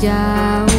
Chao.